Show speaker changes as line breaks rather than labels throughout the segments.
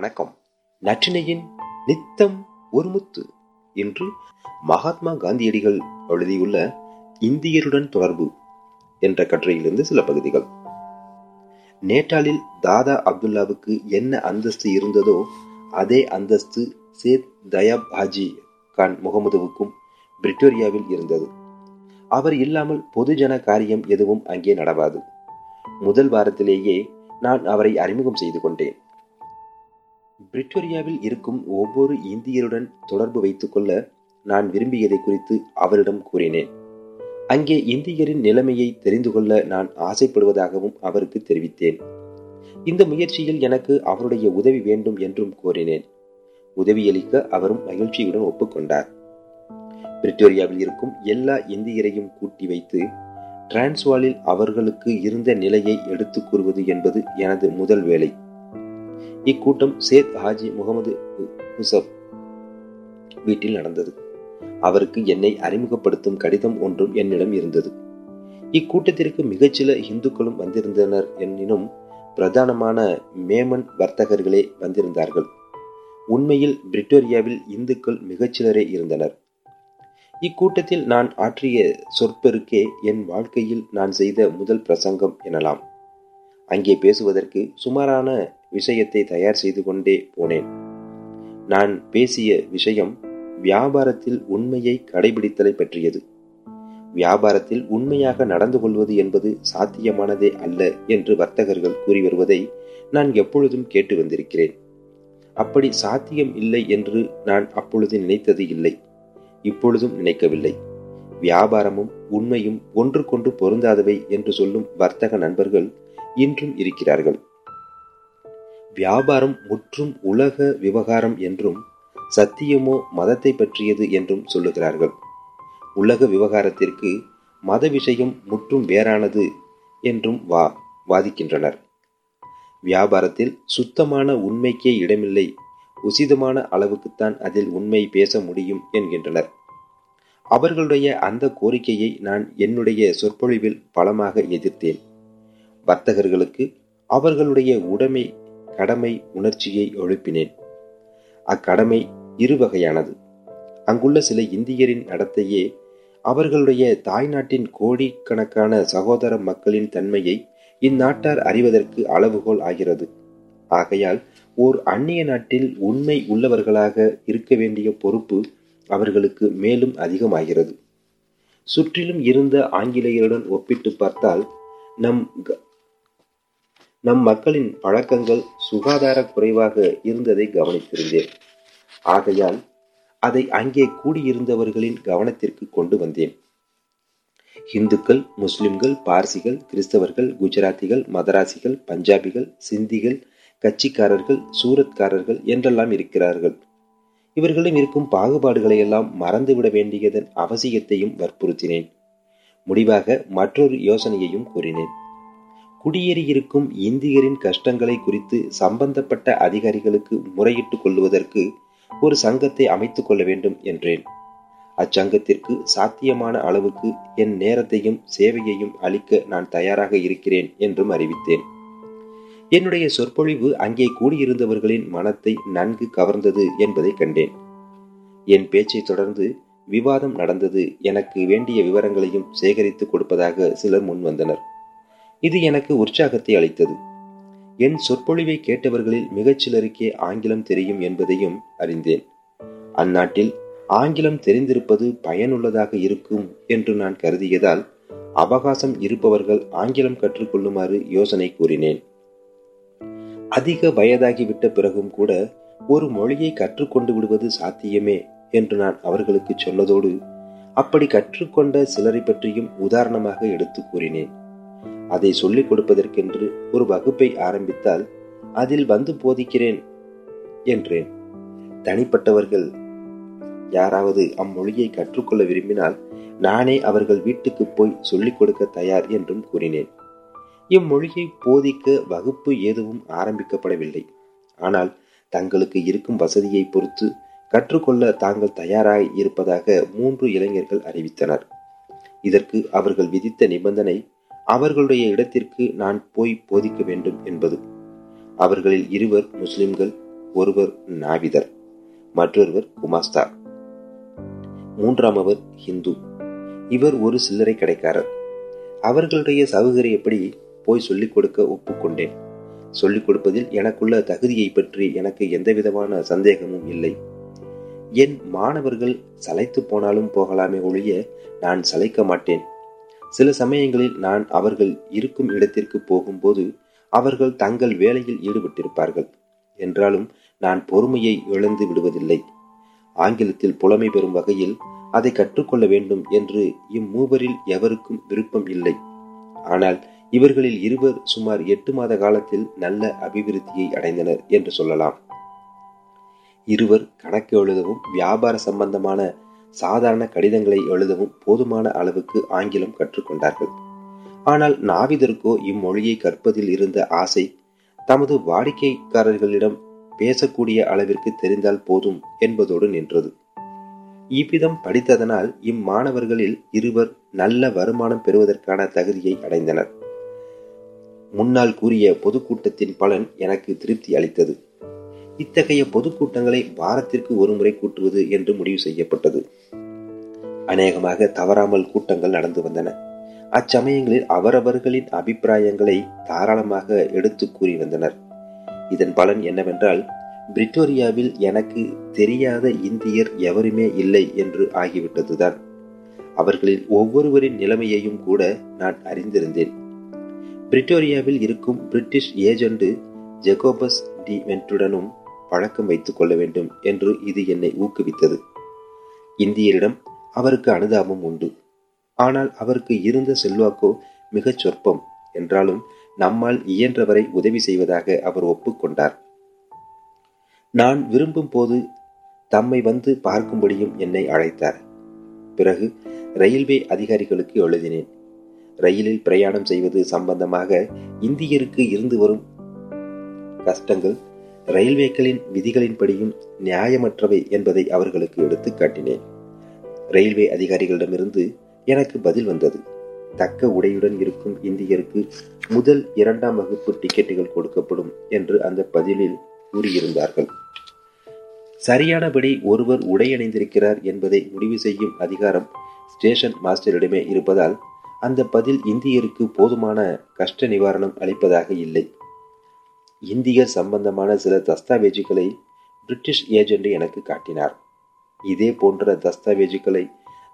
வணக்கம். நற்றினையின் நித்தம் ஒருமுத்து என்று மகாத்மா காந்தியடிகள் எழுதியுள்ள இந்தியருடன் தொடர்பு என்ற கட்டுரையிலிருந்து சில பகுதிகள். நேட்டாளில் தாதா அப்துல்லாவுக்கு என்ன அந்தஸ்து இருந்ததோ அதே அந்தஸ்து சேத் தயாப் ஹாஜி கான் முகமதுவுக்கும் பிரிட்டோரியாவில் இருந்தது. அவர் இல்லாமல் பொதுஜன காரியம் எதுவும் அங்கே நடவாது. முதல் வாரத்திலேயே நான் அவரை அறிமுகம் செய்து கொண்டேன். பிரிட்டோரியாவில் இருக்கும் ஒவ்வொரு இந்தியருடன் தொடர்பு வைத்துக்கொள்ள நான் விரும்பியதை குறித்து அவரிடம் கூறினேன். அங்கே இந்தியரின் நிலைமையை தெரிந்து கொள்ள நான் ஆசைப்படுவதாகவும் அவருக்கு தெரிவித்தேன். இந்த முயற்சியில் எனக்கு அவருடைய உதவி வேண்டும் என்றும் கோரினேன். உதவியளிக்க அவரும் மகிழ்ச்சியுடன் ஒப்புக்கொண்டார். பிரிட்டோரியாவில் இருக்கும் எல்லா இந்தியரையும் கூட்டி வைத்து டிரான்ஸ்வாலில் அவர்களுக்கு இருந்த நிலையை எடுத்துக் கூறுவது என்பது எனது முதல் வேலை. இக்கூட்டம் சேத் ஹாஜி முகமது ஹுசப் வீட்டில் நடந்தது. அவருக்கு என்னை அறிமுகப்படுத்தும் கடிதம் ஒன்றும் என்னிடம் இருந்தது. இக்கூட்டத்திற்கு மிகச்சில இந்துக்களும் வந்திருந்தனர் எனினும் பிரதானமான மேமன் வர்த்தகர்களே வந்திருந்தார்கள். உண்மையில் பிரிட்டோரியாவில் இந்துக்கள் மிகச்சிலரே இருந்தனர். இக்கூட்டத்தில் நான் ஆற்றிய சொற்பெருக்கே என் வாழ்க்கையில் நான் செய்த முதல் பிரசங்கம் எனலாம். அங்கே பேசுவதற்கு சுமாரான விஷயத்தை தயார் செய்து கொண்டே போனேன். நான் பேசிய விஷயம் வியாபாரத்தில் உண்மையை கடைபிடித்தலை பற்றியது. வியாபாரத்தில் உண்மையாக நடந்து கொள்வது என்பது சாத்தியமானதே அல்ல என்று வர்த்தகர்கள் கூறி வருவதை நான் எப்பொழுதும் கேட்டு வந்திருக்கிறேன். அப்படி சாத்தியம் இல்லை என்று நான் அப்பொழுது நினைத்தது இல்லை. இப்பொழுதும் நினைக்கவில்லை. வியாபாரமும் உண்மையும் ஒன்றுக்கொன்று பொருந்தாதவை என்று சொல்லும் வர்த்தக நண்பர்கள் இன்றும் இருக்கிறார்கள். வியாபாரம் முற்றும் உலக விவகாரம் என்றும் சத்தியமோ மதத்தை பற்றியது என்றும் சொல்லுகிறார்கள். உலக விவகாரத்திற்கு மத விஷயம் முற்றும் வேறானது என்றும் வா வாதிக்கின்றனர். வியாபாரத்தில் சுத்தமான உண்மைக்கே இடமில்லை. உசிதமான அளவுக்குத்தான் அதில் உண்மை பேச முடியும் என்கின்றனர். அவர்களுடைய அந்த கோரிக்கையை நான் என்னுடைய சொற்பொழிவில் பலமாக எதிர்த்தேன். வர்த்தகர்களுக்கு அவர்களுடைய உடைமை கடமை உணர்ச்சியை எழுப்பினேன். அக்கடமை இருவகையானது அங்குள்ள சில இந்தியரின் நடத்தையே அவர்களுடைய தாய்நாட்டின் கோடிக்கணக்கான சகோதர மக்களின் தன்மையை இந்நாட்டார் அறிவதற்கு அளவுகோல் ஆகிறது. ஆகையால் ஓர் அந்நிய நாட்டில் உண்மை உள்ளவர்களாக இருக்க வேண்டிய பொறுப்பு அவர்களுக்கு மேலும் அதிகமாகிறது. சுற்றிலும் இருந்த ஆங்கிலேயருடன் ஒப்பிட்டு பார்த்தால் நம் நம் மக்களின் பழக்கங்கள் சுகாதார குறைவாக இருந்ததை கவனித்திருந்தேன். ஆகையால் அதை அங்கே கூடியிருந்தவர்களின் கவனத்திற்கு கொண்டு வந்தேன். இந்துக்கள் முஸ்லிம்கள் பார்சிகள் கிறிஸ்தவர்கள் குஜராத்திகள் மதராசிகள் பஞ்சாபிகள் சிந்திகள் கட்சிக்காரர்கள் சூரத்காரர்கள் என்றெல்லாம் இருக்கிறார்கள். இவர்களிடம் இருக்கும் பாகுபாடுகளை எல்லாம் மறந்துவிட வேண்டியதன் அவசியத்தையும் வற்புறுத்தினேன். முடிவாக மற்றொரு யோசனையையும் கூறினேன். குடியேறியிருக்கும் இந்தியரின் கஷ்டங்களை குறித்து சம்பந்தப்பட்ட அதிகாரிகளுக்கு முறையிட்டுக் கொள்வதற்கு ஒரு சங்கத்தை அமைத்துக் கொள்ள வேண்டும் என்றேன். அச்சங்கத்திற்கு சாத்தியமான அளவுக்கு என் நேரத்தையும் சேவையையும் அளிக்க நான் தயாராக இருக்கிறேன் என்றும் அறிவித்தேன். என்னுடைய சொற்பொழிவு அங்கே கூடியிருந்தவர்களின் மனத்தை நன்கு கவர்ந்தது என்பதை கண்டேன். என் பேச்சை தொடர்ந்து விவாதம் நடந்தது எனக்கு வேண்டிய விவரங்களையும் சேகரித்து கொடுப்பதாக சிலர் முன்வந்தனர். இது எனக்கு உற்சாகத்தை அளித்தது. என் சொற்பொழிவை கேட்டவர்களில் மிகச்சிலருக்கே ஆங்கிலம் தெரியும் என்பதையும் அறிந்தேன். அந்நாட்டில் ஆங்கிலம் தெரிந்திருப்பது பயனுள்ளதாக இருக்கும் என்று நான் கருதியதால் அவகாசம் இருப்பவர்கள் ஆங்கிலம் கற்றுக்கொள்ளுமாறு யோசனை கூறினேன். அதிக வயதாகிவிட்ட பிறகும் கூட ஒரு மொழியை கற்றுக்கொண்டு விடுவது சாத்தியமே என்று நான் அவர்களுக்கு சொன்னதோடு அப்படி கற்றுக்கொண்ட சிலரை பற்றியும் உதாரணமாக எடுத்து கூறினேன். அதை சொல்லிக் கொடுப்பதற்கென்று ஒரு வகுப்பை ஆரம்பித்தால் அதில் வந்து போதிக்கிறேன் என்றேன். தனிப்பட்டவர்கள் யாராவது அம்மொழியை கற்றுக்கொள்ள விரும்பினால் நானே அவர்கள் வீட்டுக்கு போய் சொல்லிக் கொடுக்க தயார் என்றும் கூறினேன். இம்மொழியை போதிக்க வகுப்பு எதுவும் ஆரம்பிக்கப்படவில்லை. ஆனால் தங்களுக்கு இருக்கும் வசதியை பொறுத்து கற்றுக்கொள்ள தாங்கள் தயாராக இருப்பதாக மூன்று இளைஞர்கள் அறிவித்தனர். இதற்கு அவர்கள் விதித்த நிபந்தனை அவர்களுடைய இடத்திற்கு நான் போய் போதிக்க வேண்டும் என்பது. அவர்களில் இருவர் முஸ்லிம்கள் ஒருவர் நாவிதர் மற்றொருவர் குமாஸ்தா மூன்றாமவர் ஹிந்து. இவர் ஒரு சில்லறை கடைக்காரர். அவர்களுடைய சௌகரியப்படி போய் சொல்லிக் கொடுக்க ஒப்புக்கொண்டேன். சொல்லிக் கொடுப்பதில் எனக்குள்ள தகுதியை பற்றி எனக்கு எந்தவிதமான சந்தேகமும் இல்லை. என் மாணவர்கள் சளைத்து போனாலும் போகலாமே ஒழிய நான் சளைக்க மாட்டேன். சில சமயங்களில் நான் அவர்கள் இருக்கும் இடத்திற்கு போகும்போது அவர்கள் தங்கள் வேலையில் ஈடுபட்டிருப்பார்கள். என்றாலும் நான் பொறுமையை இழந்து விடுவதில்லை. ஆங்கிலத்தில் புலமை பெறும் வகையில் அதை கற்றுக்கொள்ள வேண்டும் என்று இம்மூவரில் எவருக்கும் விருப்பம் இல்லை. ஆனால் இவர்களில் இருவர் சுமார் எட்டு மாத காலத்தில் நல்ல அபிவிருத்தியை அடைந்தனர் என்று சொல்லலாம். இருவர் கணக்கு எழுதவும் வியாபார சம்பந்தமான சாதாரண கடிதங்களை எழுதவும் போதுமான அளவுக்கு ஆங்கிலம் கற்றுக்கொண்டார்கள். ஆனால் நாவிதருக்கோ இம்மொழியை கற்பதில் இருந்த ஆசை தமது வாடிக்கைக்காரர்களிடம் பேசக்கூடிய அளவிற்கு தெரிந்தால் போதும் என்பதோடு நின்றது. இவ்விதம் படித்ததனால் இம்மாணவர்களில் இருவர் நல்ல வருமானம் பெறுவதற்கான தகுதியை அடைந்தனர். முன்னால் கூறிய பொதுக்கூட்டத்தின் பலன் எனக்கு திருப்தி அளித்தது. இத்தகைய பொதுக்கூட்டங்களை வாரத்திற்கு ஒரு முறை கூட்டுவது என்று முடிவு செய்யப்பட்டது. அநேகமாக தவறாமல் கூட்டங்கள் நடந்து வந்தன. அச்சமயங்களில் அவரவர்களின் அபிப்பிராயங்களை தாராளமாக எடுத்து கூறி வந்தனர். இதன் பலன் என்னவென்றால் பிரிட்டோரியாவில் எனக்கு தெரியாத இந்தியர் எவருமே இல்லை என்று ஆகிவிட்டதுதான். அவர்களில் ஒவ்வொருவரின் நிலைமையையும் கூட நான் அறிந்திருந்தேன். பிரிட்டோரியாவில் இருக்கும் பிரிட்டிஷ் ஏஜென்ட் ஜெகோபஸ் டி வென்ட்டுடனும் பழக்கம் வைத்துக் கொள்ள வேண்டும் என்று இது என்னை ஊக்குவித்தது. இந்தியரிடம் அவருக்கு அனுதாபம் உண்டு. ஆனால் அவருக்கு இருந்த செல்வாக்கோ மிகச் சொற்பம் என்றாலும் நம்மால் இயன்றவரை உதவி செய்வதாக அவர் ஒப்புக்கொண்டார் நான் விரும்பும் போது தம்மை வந்து பார்க்கும்படியும் என்னை அழைத்தார். பிறகு ரயில்வே அதிகாரிகளுக்கு எழுதினேன். ரயிலில் பிரயாணம் செய்வது சம்பந்தமாக இந்தியருக்கு இருந்து வரும் கஷ்டங்கள் ரயில்வேக்களின் விதிகளின்படியும் நியாயமற்றவை என்பதை அவர்களுக்கு எடுத்து காட்டினேன். ரயில்வே அதிகாரிகளிடமிருந்து எனக்கு பதில் வந்தது. தக்க உடையுடன் இருக்கும் இந்தியருக்கு முதல் இரண்டாம் வகுப்பு டிக்கெட்டுகள் கொடுக்கப்படும் என்று அந்த பதிலில் கூறியிருந்தார்கள். சரியானபடி ஒருவர் உடையணிந்திருக்கிறார் என்பதை முடிவு செய்யும் அதிகாரம் ஸ்டேஷன் மாஸ்டரிடமே இருப்பதால் அந்த பதில் இந்தியருக்கு போதுமான கஷ்ட நிவாரணம் அளிப்பதாக இல்லை. இந்தியர் சம்பந்தமான சில தஸ்தாவேஜுகளை பிரிட்டிஷ் ஏஜென்ட் எனக்கு காட்டினார். இதே போன்ற தஸ்தாவேஜுகளை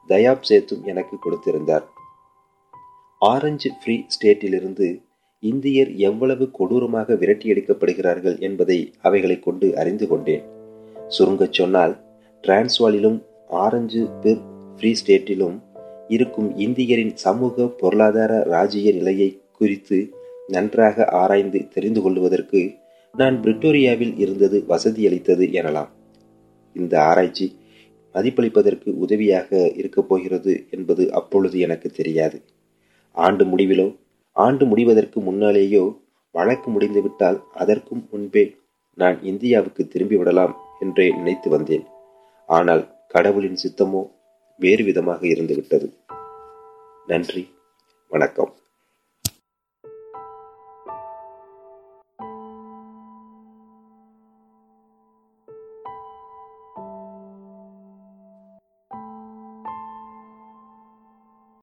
தயாப் சேத்தும் எனக்கு கொடுத்திருந்தார். ஆரஞ்சு ஃப்ரீ ஸ்டேட்டிலிருந்து இந்தியர் எவ்வளவு கொடூரமாக விரட்டியடிக்கப்படுகிறார்கள் என்பதை அவைகளை கொண்டு அறிந்து கொண்டேன். சுருங்கச் சொன்னால் டிரான்ஸ்வாலிலும் ஆரஞ்சு பிர் ஃப்ரீ ஸ்டேட்டிலும் இருக்கும் இந்தியரின் சமூக பொருளாதார ராஜ்ய நிலையை குறித்து நன்றாக ஆராய்ந்து தெரிந்து கொள்வதற்கு நான் பிரிட்டோரியாவில் இருந்தது வசதியளித்தது எனலாம். இந்த ஆராய்ச்சி மதிப்பளிப்பதற்கு உதவியாக இருக்கப் போகிறது என்பது அப்பொழுது எனக்கு தெரியாது. ஆண்டு முடிவிலோ ஆண்டு முடிவதற்கு முன்னாலேயோ வழக்கு முடிந்துவிட்டால் அதற்கும் முன்பே நான் இந்தியாவுக்கு திரும்பி விடலாம் என்றே நினைத்து வந்தேன். ஆனால் கடவுளின் சித்தமோ வேறு விதமாக இருந்துவிட்டது. நன்றி வணக்கம்.